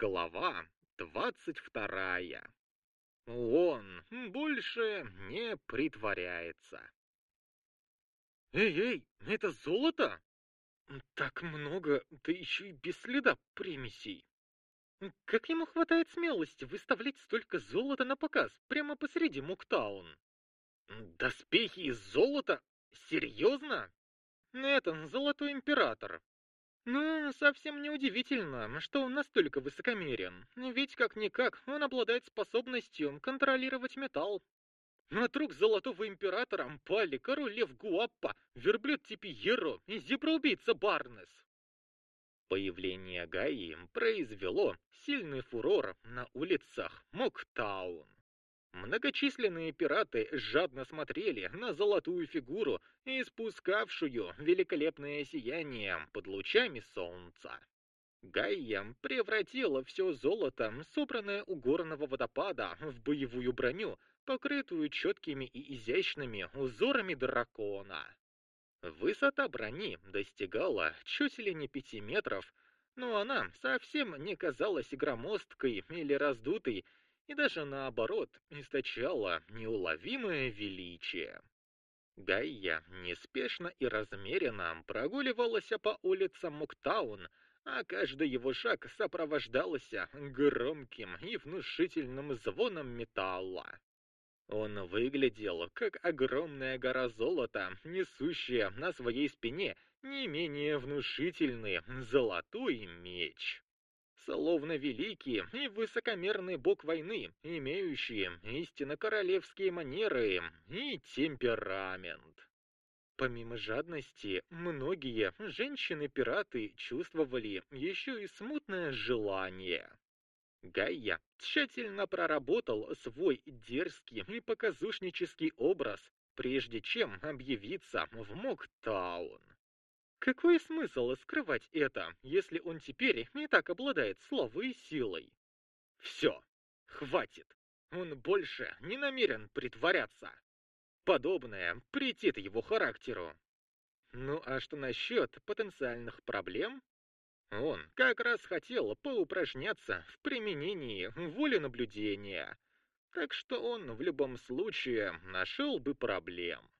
Глава двадцать вторая. Он больше не притворяется. «Эй-эй, это золото? Так много, да еще и без следа примесей. Как ему хватает смелости выставлять столько золота на показ прямо посреди Муктаун? Доспехи из золота? Серьезно? Это Золотой Император. Ну, совсем неудивительно, что он настолько высокомерен, ведь как-никак он обладает способностью контролировать металл. От рук Золотого Императора пали король Лев Гуаппа, верблюд Типиеро и зеброубийца Барнес. Появление Гаи произвело сильный фурор на улицах Моктаун. Многочисленные пираты жадно смотрели на золотую фигуру, испускавшую великолепное сияние под лучами солнца. Гайя превратила все золото, собранное у горного водопада, в боевую броню, покрытую четкими и изящными узорами дракона. Высота брони достигала чуть ли не пяти метров, но она совсем не казалась громоздкой или раздутой, и даже наоборот источала неуловимое величие. Гайя неспешно и размеренно прогуливалась по улицам Муктаун, а каждый его шаг сопровождался громким и внушительным звоном металла. Он выглядел как огромная гора золота, несущая на своей спине не менее внушительный золотой меч словно великий и высокомерный бог войны, имеющий истинно королевские манеры и темперамент. Помимо жадности, многие женщины-пираты чувствовали еще и смутное желание. Гайя тщательно проработал свой дерзкий и показушнический образ, прежде чем объявиться в Моктаун. Какой смысл скрывать это, если он теперь не так обладает славой и силой? Все, хватит. Он больше не намерен притворяться. Подобное претит его характеру. Ну а что насчет потенциальных проблем? Он как раз хотел поупражняться в применении воли наблюдения, так что он в любом случае нашел бы проблем.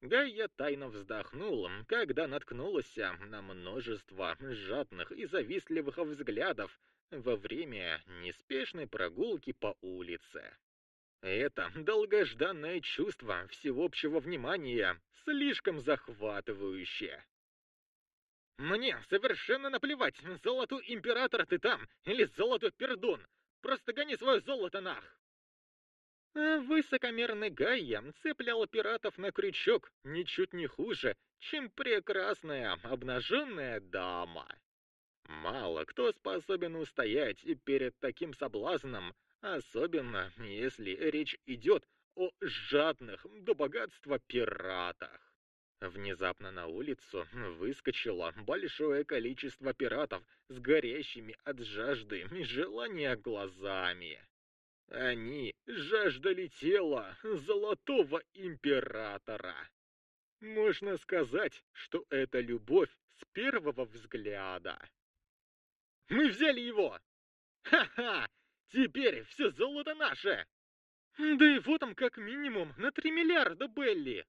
Гайя тайно вздохнула, когда наткнулась на множество жадных и завистливых взглядов во время неспешной прогулки по улице. Это долгожданное чувство всеобщего внимания слишком захватывающее. Мне совершенно наплевать, золотой император ты там или золотой пердун. Просто гони свое золото нах. А высокомерный Гайя цеплял пиратов на крючок ничуть не хуже, чем прекрасная обнаженная дама. Мало кто способен устоять перед таким соблазном, особенно если речь идет о жадных до богатства пиратах. Внезапно на улицу выскочило большое количество пиратов с горящими от жажды и желания глазами. Они жаждали тела Золотого Императора. Можно сказать, что это любовь с первого взгляда. Мы взяли его! Ха-ха! Теперь все золото наше! Да его там как минимум на три миллиарда Белли!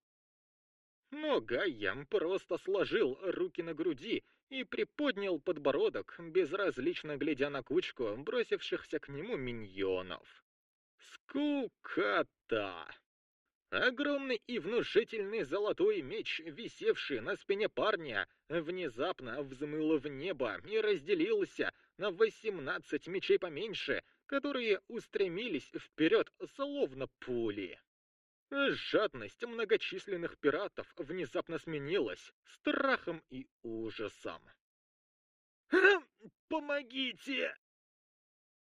Но Гайям просто сложил руки на груди и приподнял подбородок, безразлично глядя на кучку бросившихся к нему миньонов. Скукота! Огромный и внушительный золотой меч, висевший на спине парня, внезапно взмыл в небо и разделился на восемнадцать мечей поменьше, которые устремились вперед словно пули. Жадность многочисленных пиратов внезапно сменилась страхом и ужасом. «Помогите!»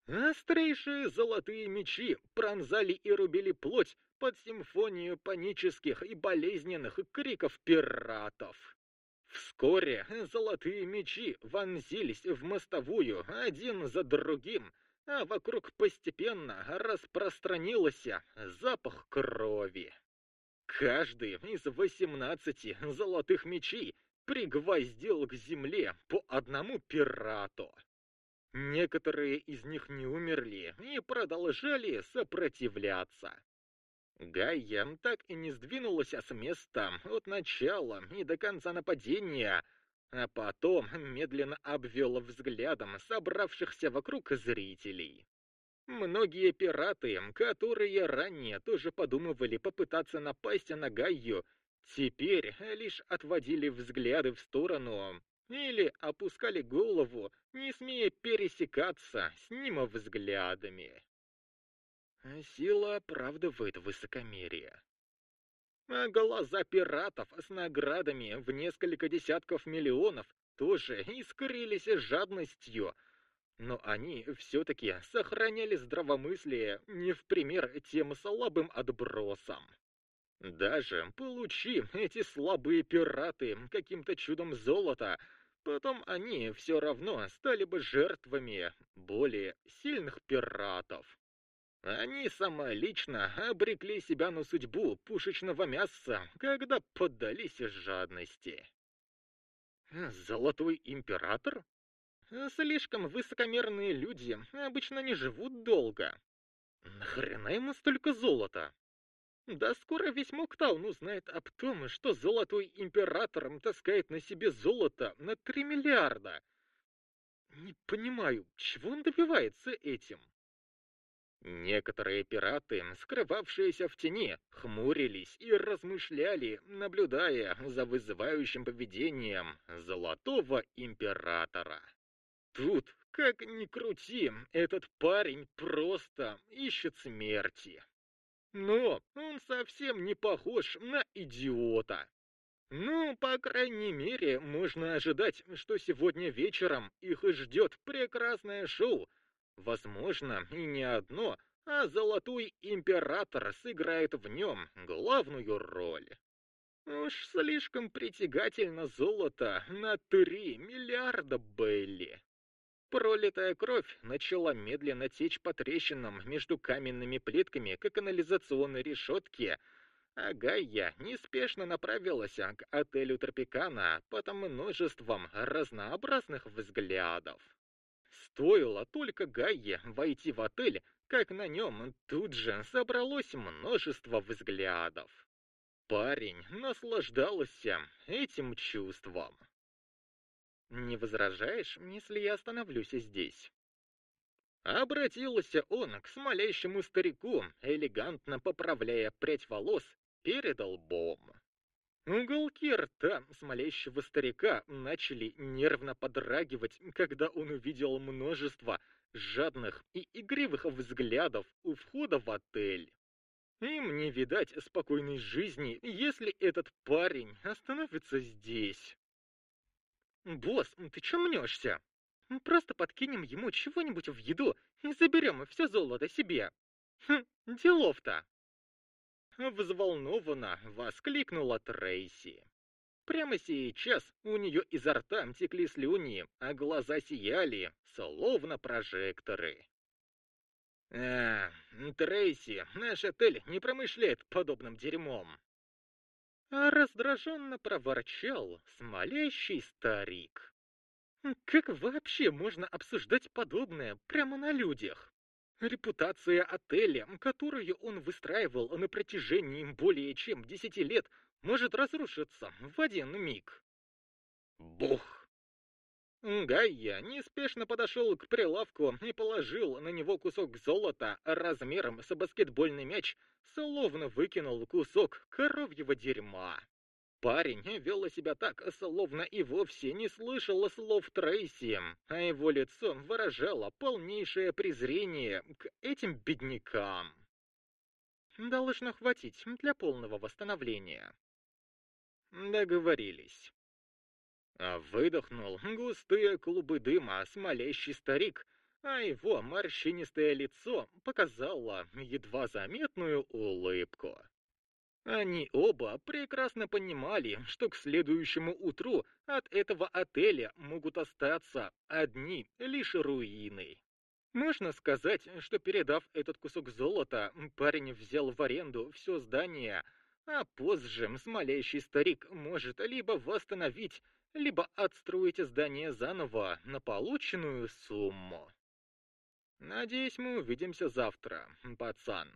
Острейшие золотые мечи пронзали и рубили плоть под симфонию панических и болезненных криков пиратов. Вскоре золотые мечи вонзились в мостовую один за другим, а вокруг постепенно распространился запах крови. Каждый из восемнадцати золотых мечей пригвоздил к земле по одному пирату. Некоторые из них не умерли и продолжали сопротивляться. Гайя так и не сдвинулась с места от начала и до конца нападения, а потом медленно обвела взглядом собравшихся вокруг зрителей. Многие пираты, которые ранее тоже подумывали попытаться напасть на Гайю, теперь лишь отводили взгляды в сторону или опускали голову, не смея пересекаться с ним взглядами. Сила оправдывает высокомерие. А глаза пиратов с наградами в несколько десятков миллионов тоже искрились жадностью, но они все-таки сохраняли здравомыслие не в пример тем слабым отбросам. Даже получи эти слабые пираты каким-то чудом золота, потом они все равно стали бы жертвами более сильных пиратов. Они самолично обрекли себя на судьбу пушечного мяса, когда поддались жадности. Золотой император? Слишком высокомерные люди обычно не живут долго. Нахрена ему столько золота? Да скоро весь Моктаун узнает об том, что Золотой Император таскает на себе золото на 3 миллиарда. Не понимаю, чего он добивается этим? Некоторые пираты, скрывавшиеся в тени, хмурились и размышляли, наблюдая за вызывающим поведением Золотого Императора. Тут, как ни крути, этот парень просто ищет смерти. Но он совсем не похож на идиота. Ну, по крайней мере, можно ожидать, что сегодня вечером их ждет прекрасное шоу, Возможно, и не одно, а Золотой Император сыграет в нем главную роль. Уж слишком притягательно золото на три миллиарда Белли. Пролитая кровь начала медленно течь по трещинам между каменными плитками к канализационной решетке, а Гайя неспешно направилась к отелю Тропикана под множеством разнообразных взглядов. Стоило только Гайе войти в отель, как на нем тут же собралось множество взглядов. Парень наслаждался этим чувством. «Не возражаешь, если я остановлюсь здесь?» Обратился он к смолящему старику, элегантно поправляя прядь волос перед лбом. Уголки рта смолящего старика начали нервно подрагивать, когда он увидел множество жадных и игривых взглядов у входа в отель. Им не видать спокойной жизни, если этот парень остановится здесь. «Босс, ты чё мнешься? Просто подкинем ему чего-нибудь в еду и заберем все золото себе. Хм, делов-то!» Взволнованно воскликнула Трейси. Прямо сейчас у нее изо рта текли слюни, а глаза сияли, словно прожекторы. «Э, Трейси, наш отель не промышляет подобным дерьмом!» Раздраженно проворчал смолящий старик. «Как вообще можно обсуждать подобное прямо на людях?» Репутация отеля, которую он выстраивал на протяжении более чем десяти лет, может разрушиться в один миг. Бух! Гайя неспешно подошел к прилавку и положил на него кусок золота размером с баскетбольный мяч, словно выкинул кусок коровьего дерьма. Парень вел себя так, словно и вовсе не слышал слов Трейси, а его лицо выражало полнейшее презрение к этим беднякам. Должно хватить для полного восстановления. Договорились. Выдохнул густые клубы дыма смолящий старик, а его морщинистое лицо показало едва заметную улыбку. Они оба прекрасно понимали, что к следующему утру от этого отеля могут остаться одни лишь руины. Можно сказать, что передав этот кусок золота, парень взял в аренду все здание, а позже смолящий старик может либо восстановить, либо отстроите здание заново на полученную сумму. Надеюсь, мы увидимся завтра, пацан.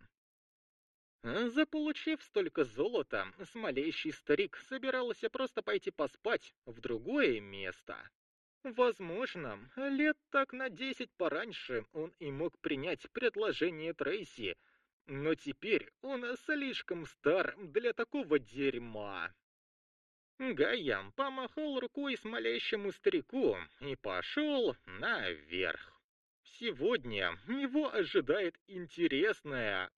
Заполучив столько золота, смолейший старик собирался просто пойти поспать в другое место. Возможно, лет так на десять пораньше он и мог принять предложение Трейси, но теперь он слишком стар для такого дерьма. Гаям помахал рукой смолящему старику и пошел наверх. Сегодня его ожидает интересная,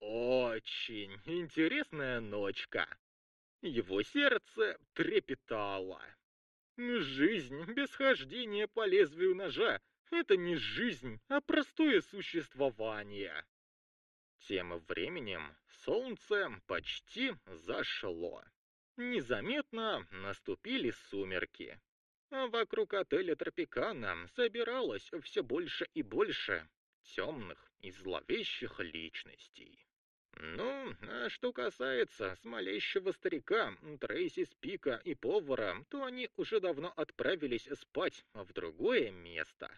очень интересная ночка. Его сердце трепетало. Жизнь без хождения по лезвию ножа — это не жизнь, а простое существование. Тем временем солнце почти зашло. Незаметно наступили сумерки. А вокруг отеля Тропикана собиралось все больше и больше темных и зловещих личностей. Ну, а что касается смолящего старика, Трейси Спика и повара, то они уже давно отправились спать в другое место.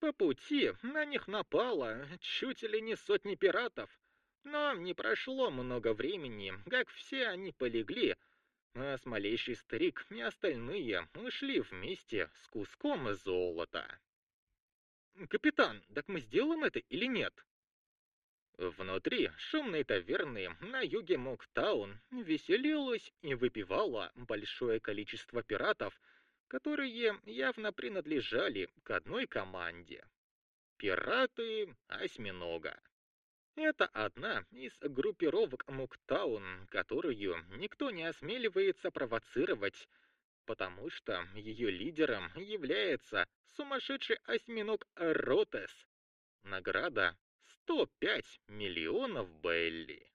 По пути на них напало чуть ли не сотни пиратов, но не прошло много времени, как все они полегли, а смолейший старик и остальные ушли вместе с куском золота. «Капитан, так мы сделаем это или нет?» Внутри шумной таверны на юге Моктаун веселилось и выпивало большое количество пиратов, которые явно принадлежали к одной команде. Пираты Осьминога. Это одна из группировок Муктаун, которую никто не осмеливается провоцировать, потому что ее лидером является сумасшедший осьминог Ротес. Награда 105 миллионов Белли.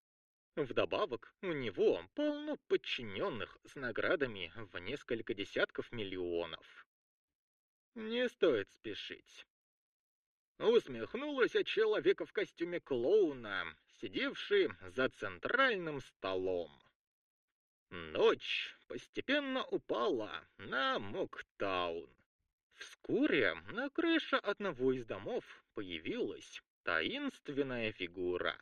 Вдобавок, у него полно подчиненных с наградами в несколько десятков миллионов. Не стоит спешить. Усмехнулась от человека в костюме клоуна, сидевший за центральным столом. Ночь постепенно упала на Моктаун. Вскоре на крыше одного из домов появилась таинственная фигура.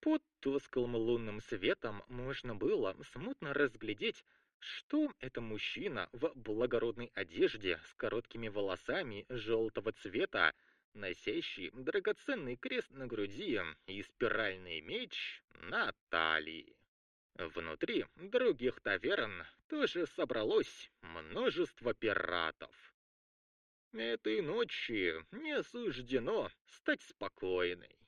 Под тусклым лунным светом можно было смутно разглядеть, что это мужчина в благородной одежде с короткими волосами желтого цвета носящий драгоценный крест на груди и спиральный меч на талии. Внутри других таверн тоже собралось множество пиратов. Этой ночи не суждено стать спокойной.